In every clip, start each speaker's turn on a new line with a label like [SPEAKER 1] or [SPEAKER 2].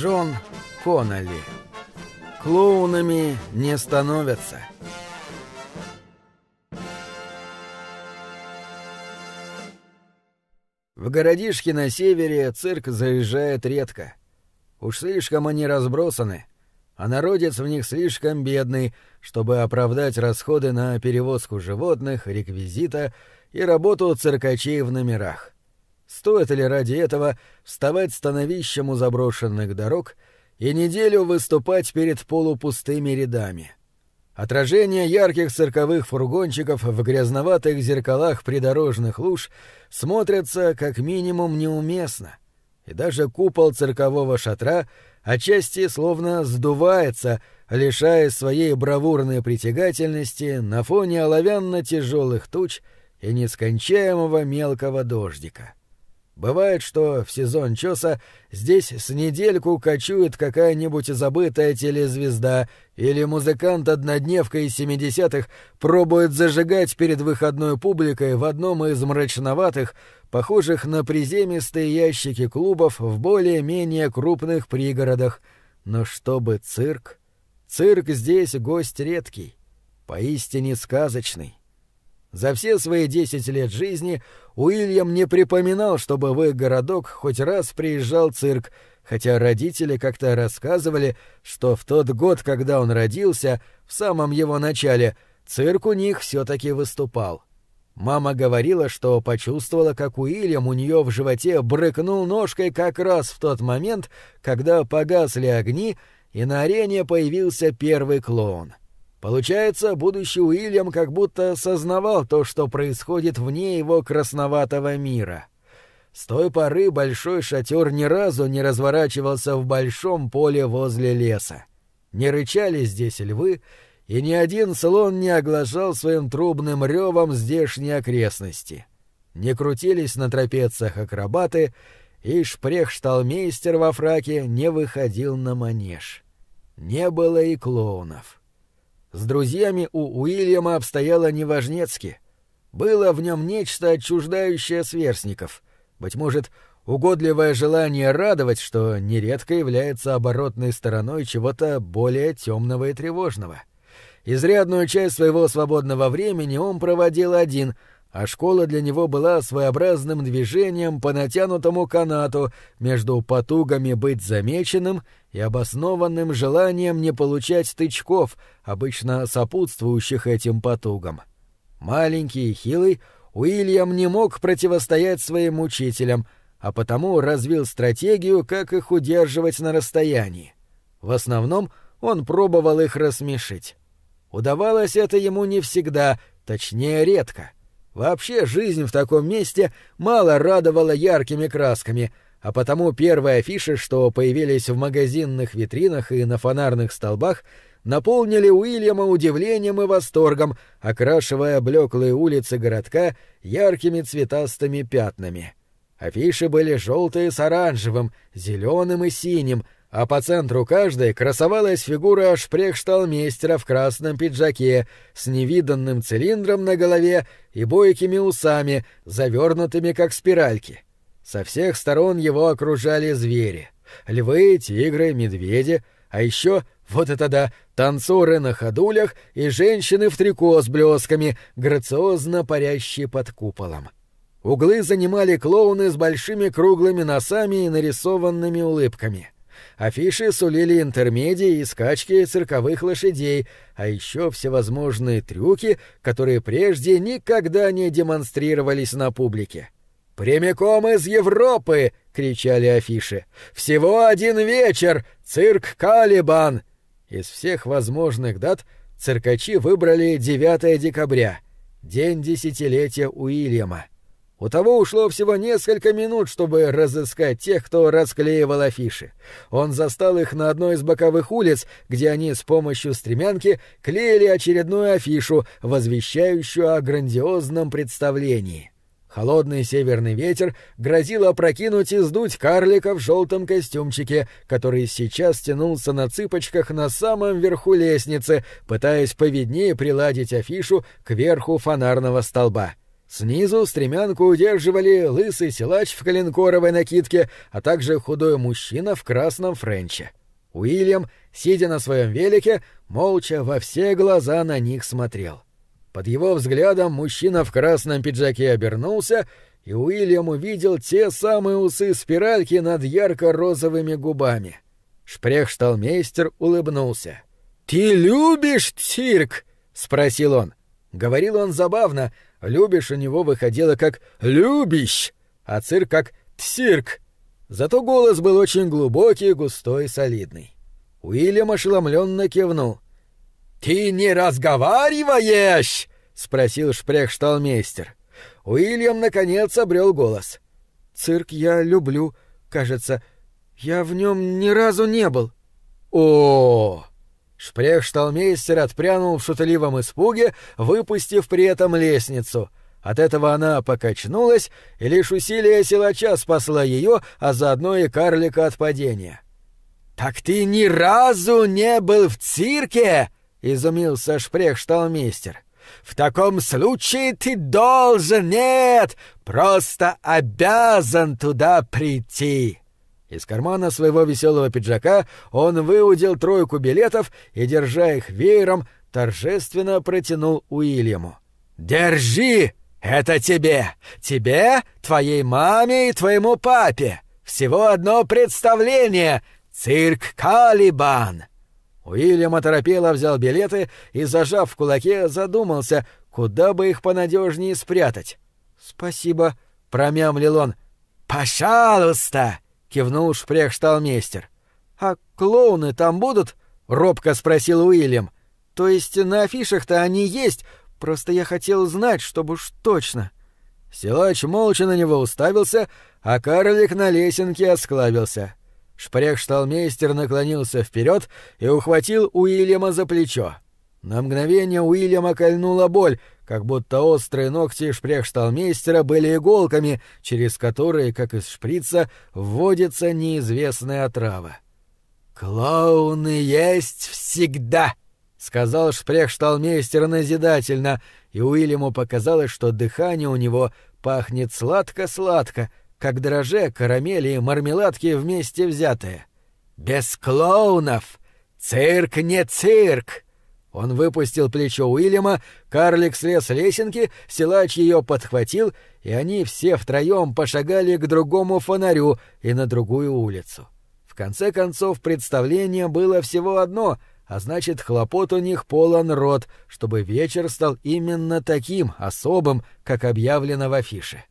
[SPEAKER 1] Джон Конноли. Клоунами не становятся. В городишке на севере цирк заезжает редко. Уж слишком они разбросаны, а народец в них слишком бедный, чтобы оправдать расходы на перевозку животных, реквизита и работу циркачей в номерах. Стоит ли ради этого вставать становищем у заброшенных дорог и неделю выступать перед полупустыми рядами? Отражение ярких цирковых фургончиков в грязноватых зеркалах придорожных луж смотрятся как минимум неуместно, и даже купол циркового шатра отчасти словно сдувается, лишая своей бравурной притягательности на фоне оловянно-тяжелых туч и нескончаемого мелкого дождика. Бывает, что в сезон чеса здесь с недельку кочует какая-нибудь забытая телезвезда или музыкант-однодневка из семидесятых пробует зажигать перед выходной публикой в одном из мрачноватых, похожих на приземистые ящики клубов в более-менее крупных пригородах. Но чтобы цирк... Цирк здесь гость редкий, поистине сказочный. За все свои десять лет жизни Уильям не припоминал, чтобы в их городок хоть раз приезжал цирк, хотя родители как-то рассказывали, что в тот год, когда он родился, в самом его начале, цирк у них все-таки выступал. Мама говорила, что почувствовала, как Уильям у нее в животе брыкнул ножкой как раз в тот момент, когда погасли огни, и на арене появился первый клоун. Получается, будущий Уильям как будто сознавал то, что происходит вне его красноватого мира. С той поры большой шатер ни разу не разворачивался в большом поле возле леса. Не рычали здесь львы, и ни один слон не оглашал своим трубным ревом здешние окрестности. Не крутились на трапециях акробаты, и шпрехшталмейстер во фраке не выходил на манеж. Не было и клоунов. С друзьями у Уильяма обстояло неважнецки. Было в нем нечто отчуждающее сверстников. Быть может, угодливое желание радовать, что нередко является оборотной стороной чего-то более темного и тревожного. Изрядную часть своего свободного времени он проводил один — а школа для него была своеобразным движением по натянутому канату между потугами быть замеченным и обоснованным желанием не получать тычков, обычно сопутствующих этим потугам. Маленький и хилый, Уильям не мог противостоять своим учителям, а потому развил стратегию, как их удерживать на расстоянии. В основном он пробовал их рассмешить. Удавалось это ему не всегда, точнее редко — Вообще жизнь в таком месте мало радовала яркими красками, а потому первые афиши, что появились в магазинных витринах и на фонарных столбах, наполнили Уильяма удивлением и восторгом, окрашивая блеклые улицы городка яркими цветастыми пятнами. Афиши были желтые с оранжевым, зеленым и синим — а по центру каждой красовалась фигура шпрехшталмейстера в красном пиджаке с невиданным цилиндром на голове и бойкими усами, завернутыми как спиральки. Со всех сторон его окружали звери — львы, тигры, медведи, а еще, вот это да, танцоры на ходулях и женщины в трико с блесками, грациозно парящие под куполом. Углы занимали клоуны с большими круглыми носами и нарисованными улыбками — Афиши сулили интермедии и скачки цирковых лошадей, а еще всевозможные трюки, которые прежде никогда не демонстрировались на публике. «Прямиком из Европы!» — кричали афиши. «Всего один вечер! Цирк Калибан!» Из всех возможных дат циркачи выбрали 9 декабря, день десятилетия Уильяма. У того ушло всего несколько минут, чтобы разыскать тех, кто расклеивал афиши. Он застал их на одной из боковых улиц, где они с помощью стремянки клеили очередную афишу, возвещающую о грандиозном представлении. Холодный северный ветер грозил опрокинуть и сдуть карлика в желтом костюмчике, который сейчас тянулся на цыпочках на самом верху лестницы, пытаясь поведнее приладить афишу к верху фонарного столба. Снизу стремянку удерживали лысый силач в коленкоровой накидке, а также худой мужчина в красном френче. Уильям, сидя на своем велике, молча во все глаза на них смотрел. Под его взглядом мужчина в красном пиджаке обернулся, и Уильям увидел те самые усы спиральки над ярко-розовыми губами. Шпрехшталмейстер улыбнулся. «Ты любишь цирк?» — спросил он. Говорил он забавно, «любишь» у него выходило как «любищ», а цирк как «цирк». Зато голос был очень глубокий, густой, солидный. Уильям ошеломленно кивнул. «Ты не разговариваешь?» — спросил шпрехшталмейстер. Уильям, наконец, обрел голос. «Цирк я люблю, кажется. Я в нем ни разу не был». «О!» Шпрехшталмейстер отпрянул в шутливом испуге, выпустив при этом лестницу. От этого она покачнулась, и лишь усилие силача спасла ее, а заодно и карлика от падения. «Так ты ни разу не был в цирке?» — изумился шпрехшталмейстер. «В таком случае ты должен, нет, просто обязан туда прийти!» Из кармана своего веселого пиджака он выудил тройку билетов и, держа их веером, торжественно протянул Уильяму. «Держи! Это тебе! Тебе, твоей маме и твоему папе! Всего одно представление! Цирк Калибан!» Уильям оторопело взял билеты и, зажав в кулаке, задумался, куда бы их понадежнее спрятать. «Спасибо», — промямлил он. «Пожалуйста!» — кивнул шпрехшталмейстер. «А клоуны там будут?» — робко спросил Уильям. «То есть на афишах-то они есть, просто я хотел знать, чтобы уж точно». Силач молча на него уставился, а карлик на лесенке осклабился. Шпрехшталмейстер наклонился вперед и ухватил Уильяма за плечо. На мгновение Уильяма кольнула боль, как будто острые ногти шпрехшталмейстера были иголками, через которые, как из шприца, вводится неизвестная отрава. «Клоуны есть всегда!» — сказал шпрехшталмейстер назидательно, и Уильяму показалось, что дыхание у него пахнет сладко-сладко, как дроже, карамели и мармеладки вместе взятые. «Без клоунов! Цирк не цирк!» Он выпустил плечо Уильяма, карлик слез с лесенки, силач ее подхватил, и они все втроем пошагали к другому фонарю и на другую улицу. В конце концов, представление было всего одно, а значит, хлопот у них полон рот, чтобы вечер стал именно таким, особым, как объявлено в афише.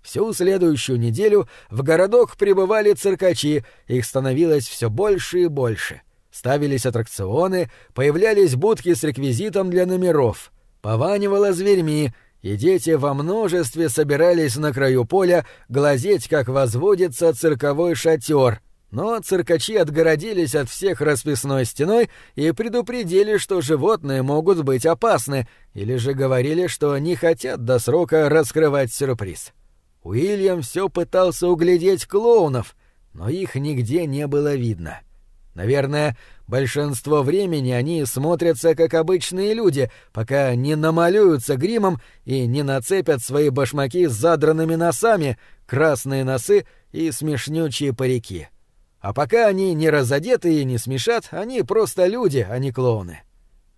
[SPEAKER 1] Всю следующую неделю в городок прибывали циркачи, их становилось все больше и больше. Ставились аттракционы, появлялись будки с реквизитом для номеров. Пованивало зверьми, и дети во множестве собирались на краю поля глазеть, как возводится цирковой шатер. Но циркачи отгородились от всех расписной стеной и предупредили, что животные могут быть опасны, или же говорили, что не хотят до срока раскрывать сюрприз. Уильям все пытался углядеть клоунов, но их нигде не было видно. Наверное, большинство времени они смотрятся как обычные люди, пока не намалюются гримом и не нацепят свои башмаки с задранными носами, красные носы и смешнючие парики. А пока они не разодеты и не смешат, они просто люди, а не клоуны.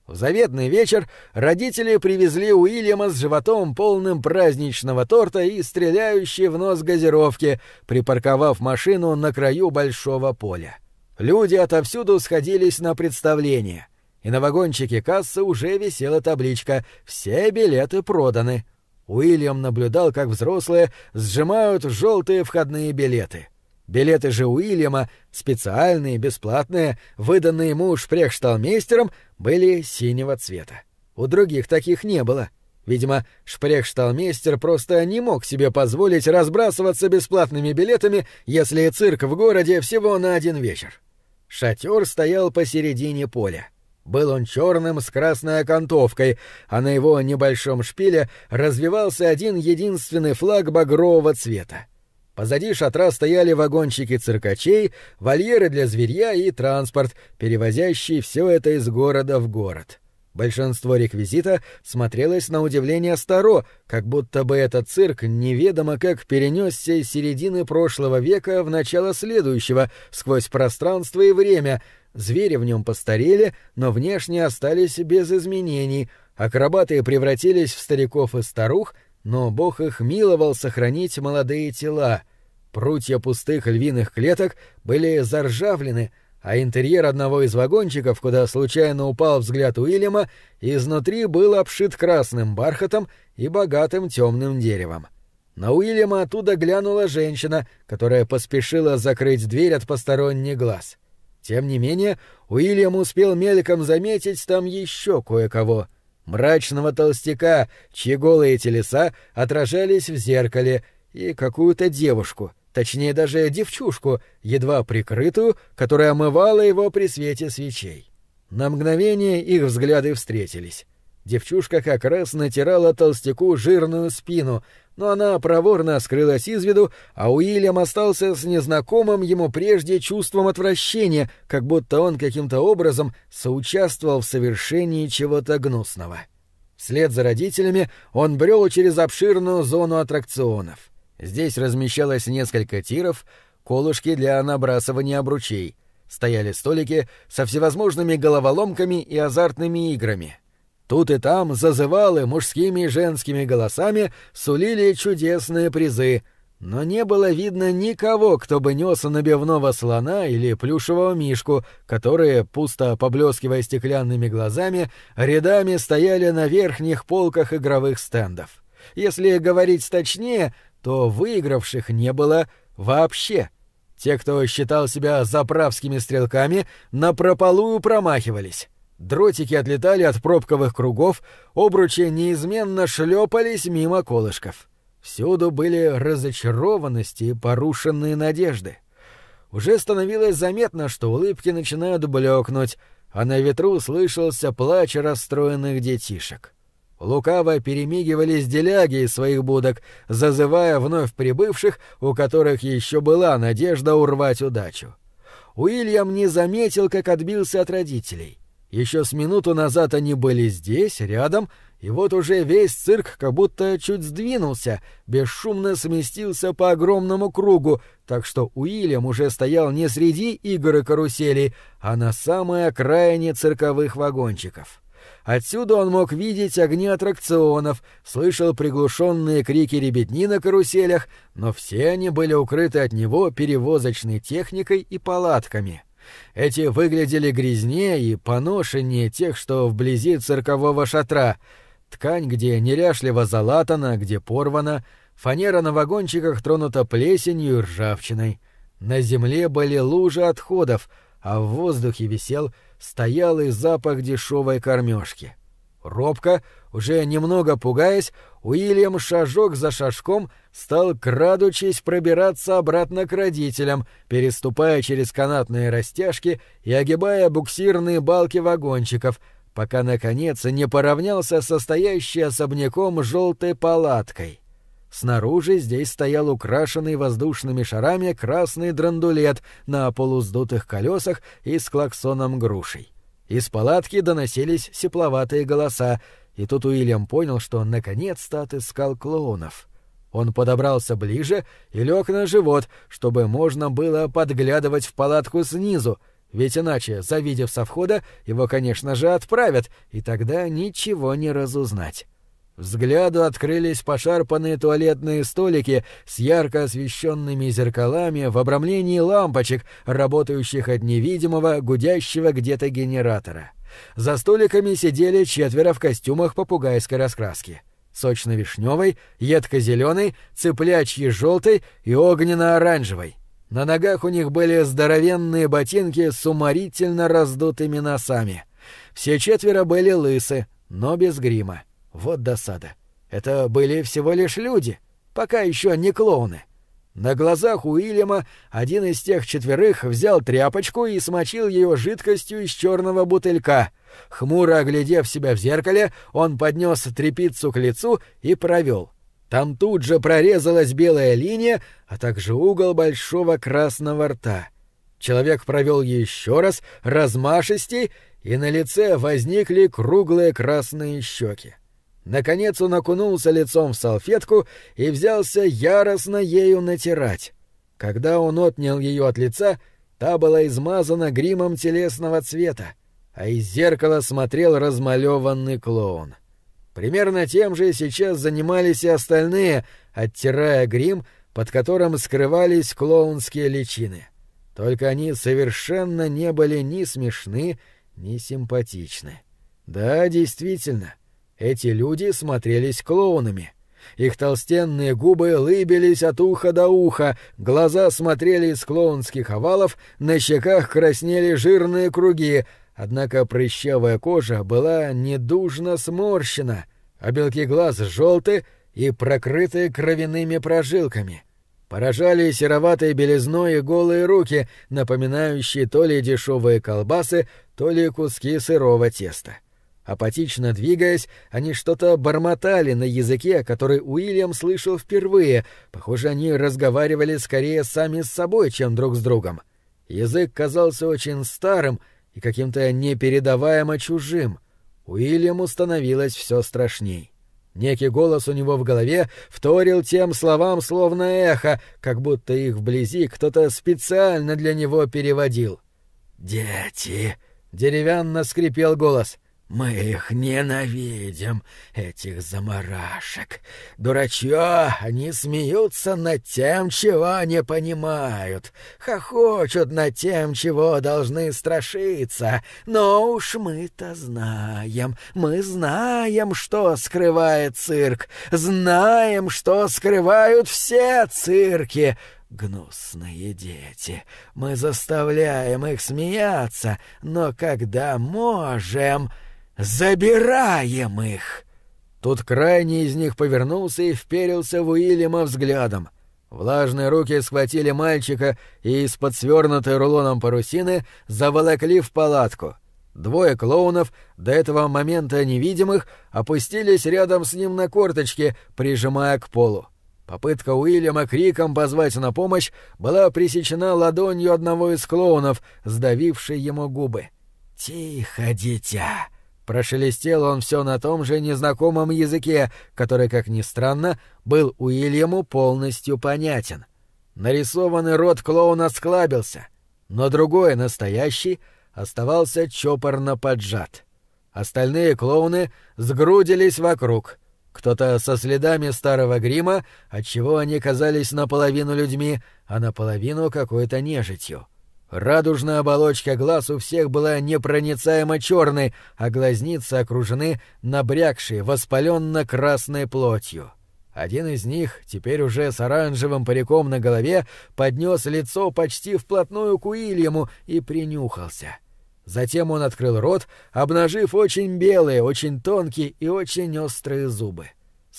[SPEAKER 1] В заветный вечер родители привезли Уильяма с животом полным праздничного торта и стреляющей в нос газировки, припарковав машину на краю большого поля. Люди отовсюду сходились на представление, и на вагончике кассы уже висела табличка «Все билеты проданы». Уильям наблюдал, как взрослые сжимают желтые входные билеты. Билеты же Уильяма, специальные, бесплатные, выданные ему шпрехшталмейстером, были синего цвета. У других таких не было. Видимо, шпрехшталмейстер просто не мог себе позволить разбрасываться бесплатными билетами, если цирк в городе всего на один вечер. Шатер стоял посередине поля. Был он черным с красной окантовкой, а на его небольшом шпиле развивался один единственный флаг багрового цвета. Позади шатра стояли вагончики циркачей, вольеры для зверья и транспорт, перевозящий все это из города в город. Большинство реквизита смотрелось на удивление старо, как будто бы этот цирк неведомо как перенесся из середины прошлого века в начало следующего, сквозь пространство и время. Звери в нем постарели, но внешне остались без изменений. Акробаты превратились в стариков и старух, но бог их миловал сохранить молодые тела. Прутья пустых львиных клеток были заржавлены, а интерьер одного из вагончиков, куда случайно упал взгляд Уильяма, изнутри был обшит красным бархатом и богатым темным деревом. На Уильяма оттуда глянула женщина, которая поспешила закрыть дверь от посторонних глаз. Тем не менее, Уильям успел мельком заметить там еще кое-кого. Мрачного толстяка, чьи голые телеса отражались в зеркале, и какую-то девушку — точнее даже девчушку, едва прикрытую, которая омывала его при свете свечей. На мгновение их взгляды встретились. Девчушка как раз натирала толстяку жирную спину, но она проворно скрылась из виду, а Уильям остался с незнакомым ему прежде чувством отвращения, как будто он каким-то образом соучаствовал в совершении чего-то гнусного. Вслед за родителями он брел через обширную зону аттракционов. Здесь размещалось несколько тиров, колышки для набрасывания обручей. Стояли столики со всевозможными головоломками и азартными играми. Тут и там зазывалы мужскими и женскими голосами сулили чудесные призы, но не было видно никого, кто бы нес набивного слона или плюшевого мишку, которые, пусто поблескивая стеклянными глазами, рядами стояли на верхних полках игровых стендов. Если говорить точнее — то выигравших не было вообще. Те, кто считал себя заправскими стрелками, напропалую промахивались. Дротики отлетали от пробковых кругов, обручи неизменно шлепались мимо колышков. Всюду были разочарованности и порушенные надежды. Уже становилось заметно, что улыбки начинают блекнуть, а на ветру слышался плач расстроенных детишек. Лукаво перемигивались деляги из своих будок, зазывая вновь прибывших, у которых еще была надежда урвать удачу. Уильям не заметил, как отбился от родителей. Еще с минуту назад они были здесь, рядом, и вот уже весь цирк как будто чуть сдвинулся, бесшумно сместился по огромному кругу, так что Уильям уже стоял не среди игр и каруселей, а на самой окраине цирковых вагончиков. Отсюда он мог видеть огни аттракционов, слышал приглушенные крики ребятни на каруселях, но все они были укрыты от него перевозочной техникой и палатками. Эти выглядели грязнее и поношеннее тех, что вблизи циркового шатра. Ткань, где неряшливо залатана, где порвана, фанера на вагончиках тронута плесенью и ржавчиной. На земле были лужи отходов, а в воздухе висел стоялый запах дешевой кормежки. Робко, уже немного пугаясь, Уильям шажок за шажком стал, крадучись, пробираться обратно к родителям, переступая через канатные растяжки и огибая буксирные балки вагончиков, пока, наконец, не поравнялся со стоящей особняком желтой палаткой. Снаружи здесь стоял украшенный воздушными шарами красный драндулет на полуздутых колесах и с клаксоном грушей. Из палатки доносились сепловатые голоса, и тут Уильям понял, что он наконец-то отыскал клоунов. Он подобрался ближе и лег на живот, чтобы можно было подглядывать в палатку снизу, ведь иначе, завидев со входа, его, конечно же, отправят, и тогда ничего не разузнать. Взгляду открылись пошарпанные туалетные столики с ярко освещенными зеркалами в обрамлении лампочек, работающих от невидимого, гудящего где-то генератора. За столиками сидели четверо в костюмах попугайской раскраски. Сочно-вишневой, едко-зеленой, цыплячьей желтой и огненно-оранжевой. На ногах у них были здоровенные ботинки с уморительно раздутыми носами. Все четверо были лысы, но без грима. Вот досада. Это были всего лишь люди, пока еще не клоуны. На глазах у Уильяма один из тех четверых взял тряпочку и смочил ее жидкостью из черного бутылька. Хмуро оглядев себя в зеркале, он поднес трепицу к лицу и провел. Там тут же прорезалась белая линия, а также угол большого красного рта. Человек провел еще раз, размашистей, и на лице возникли круглые красные щеки. Наконец он окунулся лицом в салфетку и взялся яростно ею натирать. Когда он отнял ее от лица, та была измазана гримом телесного цвета, а из зеркала смотрел размалеванный клоун. Примерно тем же сейчас занимались и остальные, оттирая грим, под которым скрывались клоунские личины. Только они совершенно не были ни смешны, ни симпатичны. Да, действительно, эти люди смотрелись клоунами. Их толстенные губы лыбились от уха до уха, глаза смотрели из клоунских овалов, на щеках краснели жирные круги, однако прыщавая кожа была недужно сморщена, а белки глаз желты и прокрыты кровяными прожилками. Поражали сероватой белизной голые руки, напоминающие то ли дешевые колбасы, то ли куски сырого теста. Апатично двигаясь, они что-то бормотали на языке, который Уильям слышал впервые. Похоже, они разговаривали скорее сами с собой, чем друг с другом. Язык казался очень старым и каким-то непередаваемо чужим. Уильяму становилось все страшней. Некий голос у него в голове вторил тем словам словно эхо, как будто их вблизи кто-то специально для него переводил. «Дети!» — деревянно скрипел голос. Мы их ненавидим, этих заморашек. Дурачье, они смеются над тем, чего не понимают, хохочут над тем, чего должны страшиться. Но уж мы-то знаем, мы знаем, что скрывает цирк, знаем, что скрывают все цирки. Гнусные дети, мы заставляем их смеяться, но когда можем... «Забираем их!» Тут крайний из них повернулся и вперился в Уильяма взглядом. Влажные руки схватили мальчика и из-под свернутой рулоном парусины заволокли в палатку. Двое клоунов, до этого момента невидимых, опустились рядом с ним на корточки, прижимая к полу. Попытка Уильяма криком позвать на помощь была пресечена ладонью одного из клоунов, сдавившей ему губы. «Тихо, дитя!» Прошелестел он все на том же незнакомом языке, который, как ни странно, был Уильяму полностью понятен. Нарисованный рот клоуна склабился, но другой, настоящий, оставался чопорно поджат. Остальные клоуны сгрудились вокруг. Кто-то со следами старого грима, отчего они казались наполовину людьми, а наполовину какой-то нежитью. Радужная оболочка глаз у всех была непроницаемо черной, а глазницы окружены набрякшей, воспаленно-красной плотью. Один из них, теперь уже с оранжевым париком на голове, поднес лицо почти вплотную к Уильяму и принюхался. Затем он открыл рот, обнажив очень белые, очень тонкие и очень острые зубы.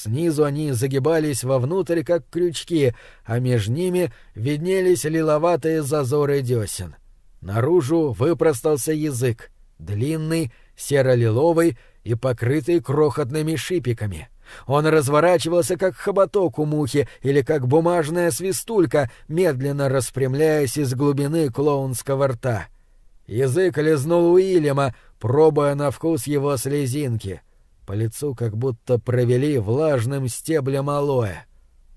[SPEAKER 1] Снизу они загибались вовнутрь, как крючки, а между ними виднелись лиловатые зазоры десен. Наружу выпростался язык, длинный, серо-лиловый и покрытый крохотными шипиками. Он разворачивался, как хоботок у мухи или как бумажная свистулька, медленно распрямляясь из глубины клоунского рта. Язык лизнул Уильяма, пробуя на вкус его слезинки — по лицу как будто провели влажным стеблем алоэ.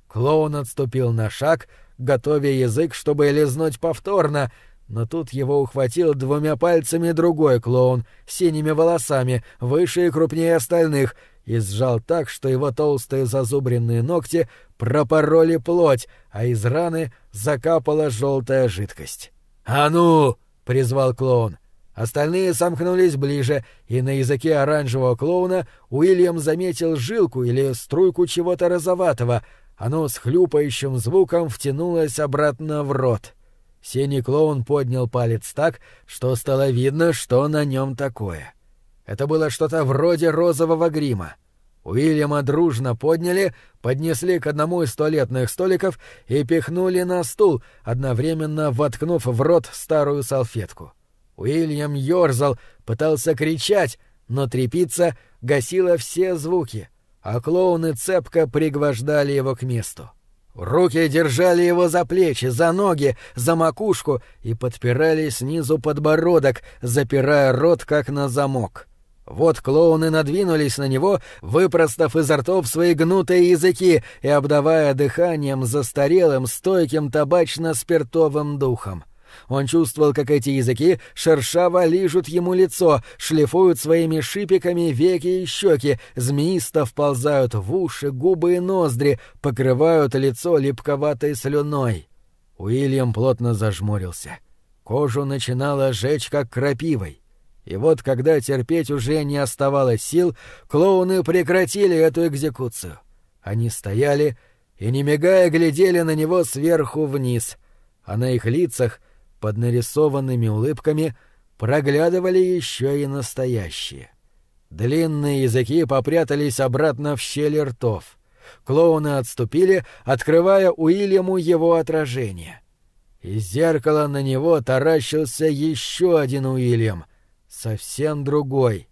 [SPEAKER 1] Клоун отступил на шаг, готовя язык, чтобы лизнуть повторно, но тут его ухватил двумя пальцами другой клоун синими волосами, выше и крупнее остальных, и сжал так, что его толстые зазубренные ногти пропороли плоть, а из раны закапала желтая жидкость. «А ну!» — призвал клоун. Остальные сомкнулись ближе, и на языке оранжевого клоуна Уильям заметил жилку или струйку чего-то розоватого. Оно с хлюпающим звуком втянулось обратно в рот. Синий клоун поднял палец так, что стало видно, что на нем такое. Это было что-то вроде розового грима. Уильяма дружно подняли, поднесли к одному из туалетных столиков и пихнули на стул, одновременно воткнув в рот старую салфетку. — Уильям ёрзал, пытался кричать, но трепица гасила все звуки, а клоуны цепко пригвождали его к месту. Руки держали его за плечи, за ноги, за макушку и подпирали снизу подбородок, запирая рот как на замок. Вот клоуны надвинулись на него, выпростав изо ртов свои гнутые языки и обдавая дыханием застарелым, стойким табачно-спиртовым духом. Он чувствовал, как эти языки шершаво лижут ему лицо, шлифуют своими шипиками веки и щеки, змеисто вползают в уши, губы и ноздри, покрывают лицо липковатой слюной. Уильям плотно зажмурился. Кожу начинало жечь, как крапивой. И вот, когда терпеть уже не оставалось сил, клоуны прекратили эту экзекуцию. Они стояли и, не мигая, глядели на него сверху вниз, а на их лицах — под нарисованными улыбками проглядывали еще и настоящие. Длинные языки попрятались обратно в щели ртов. Клоуны отступили, открывая Уильяму его отражение. Из зеркала на него таращился еще один Уильям, совсем другой,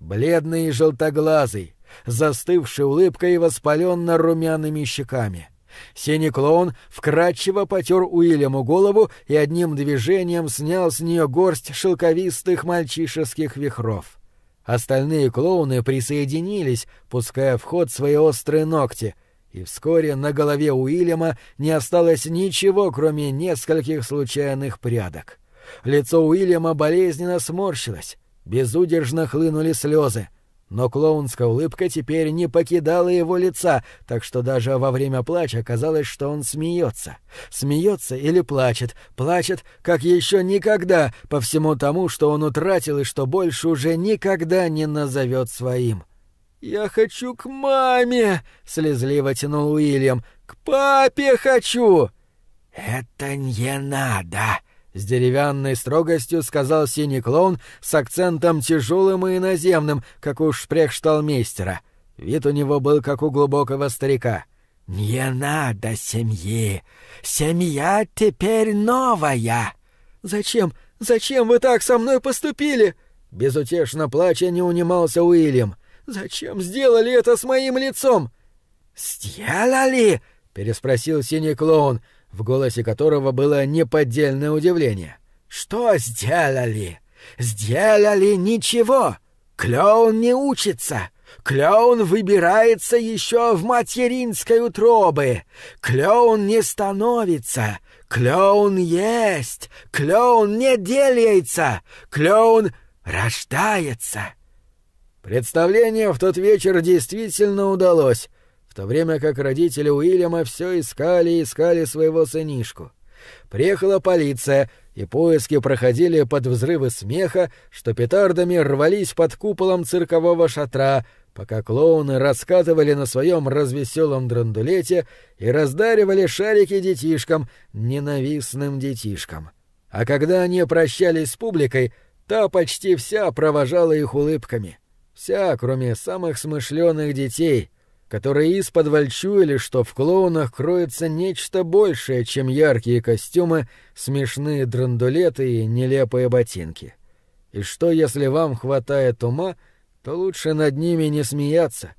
[SPEAKER 1] бледный и желтоглазый, застывший улыбкой и воспаленно румяными щеками. Синий клоун вкрадчиво потер Уильяму голову и одним движением снял с нее горсть шелковистых мальчишеских вихров. Остальные клоуны присоединились, пуская в ход свои острые ногти, и вскоре на голове Уильяма не осталось ничего, кроме нескольких случайных прядок. Лицо Уильяма болезненно сморщилось, безудержно хлынули слезы — но клоунская улыбка теперь не покидала его лица, так что даже во время плача казалось, что он смеется. Смеется или плачет, плачет, как еще никогда, по всему тому, что он утратил и что больше уже никогда не назовет своим. «Я хочу к маме!» — слезливо тянул Уильям. «К папе хочу!» «Это не надо!» С деревянной строгостью сказал синий клоун с акцентом тяжелым и иноземным, как у шпрехшталмейстера. Вид у него был как у глубокого старика. «Не надо семьи! Семья теперь новая!» «Зачем? Зачем вы так со мной поступили?» Безутешно плача не унимался Уильям. «Зачем сделали это с моим лицом?» «Сделали?» — переспросил синий клоун — в голосе которого было неподдельное удивление. «Что сделали? Сделали ничего! Клоун не учится! Клоун выбирается еще в материнской утробы! Клоун не становится! Клоун есть! Клоун не делается! Клоун рождается!» Представление в тот вечер действительно удалось, в то время как родители Уильяма все искали и искали своего сынишку. Приехала полиция, и поиски проходили под взрывы смеха, что петардами рвались под куполом циркового шатра, пока клоуны раскатывали на своем развеселом драндулете и раздаривали шарики детишкам, ненавистным детишкам. А когда они прощались с публикой, та почти вся провожала их улыбками. Вся, кроме самых смышленых детей, которые из-под чуяли, что в клоунах кроется нечто большее, чем яркие костюмы, смешные драндулеты и нелепые ботинки. И что, если вам хватает ума, то лучше над ними не смеяться,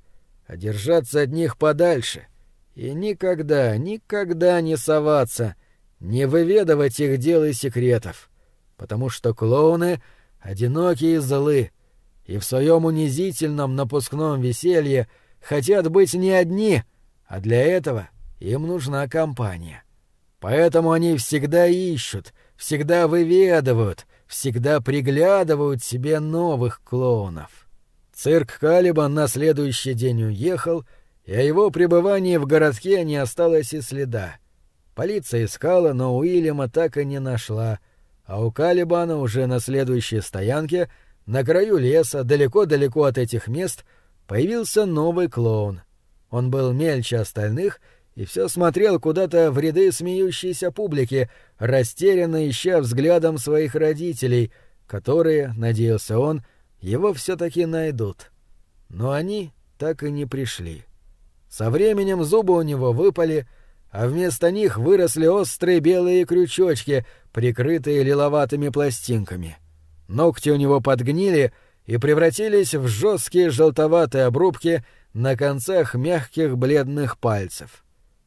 [SPEAKER 1] а держаться от них подальше и никогда, никогда не соваться, не выведывать их дел и секретов, потому что клоуны одинокие и злы, и в своем унизительном напускном веселье — хотят быть не одни, а для этого им нужна компания. Поэтому они всегда ищут, всегда выведывают, всегда приглядывают себе новых клоунов. Цирк Калибан на следующий день уехал, и о его пребывании в городке не осталось и следа. Полиция искала, но Уильяма так и не нашла, а у Калибана уже на следующей стоянке, на краю леса, далеко-далеко от этих мест, появился новый клоун. Он был мельче остальных и все смотрел куда-то в ряды смеющейся публики, растерянно ища взглядом своих родителей, которые, надеялся он, его все-таки найдут. Но они так и не пришли. Со временем зубы у него выпали, а вместо них выросли острые белые крючочки, прикрытые лиловатыми пластинками. Ногти у него подгнили — и превратились в жесткие желтоватые обрубки на концах мягких бледных пальцев.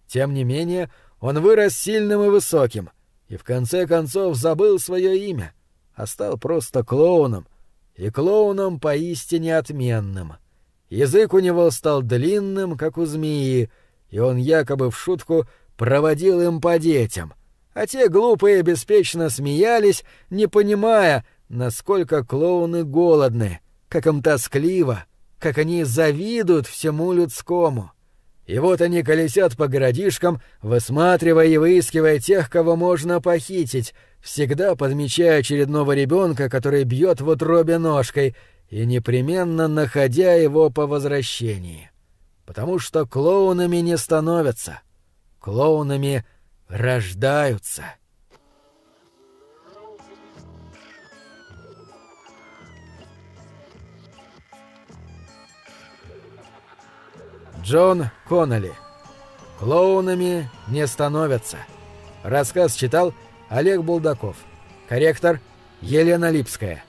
[SPEAKER 1] Тем не менее, он вырос сильным и высоким, и в конце концов забыл свое имя, а стал просто клоуном, и клоуном поистине отменным. Язык у него стал длинным, как у змеи, и он якобы в шутку проводил им по детям, а те глупые беспечно смеялись, не понимая, насколько клоуны голодны, как им тоскливо, как они завидуют всему людскому. И вот они колесят по городишкам, высматривая и выискивая тех, кого можно похитить, всегда подмечая очередного ребенка, который бьет в утробе ножкой, и непременно находя его по возвращении. Потому что клоунами не становятся. Клоунами рождаются. Джон Конноли. Клоунами не становятся. Рассказ читал Олег Булдаков. Корректор Елена Липская.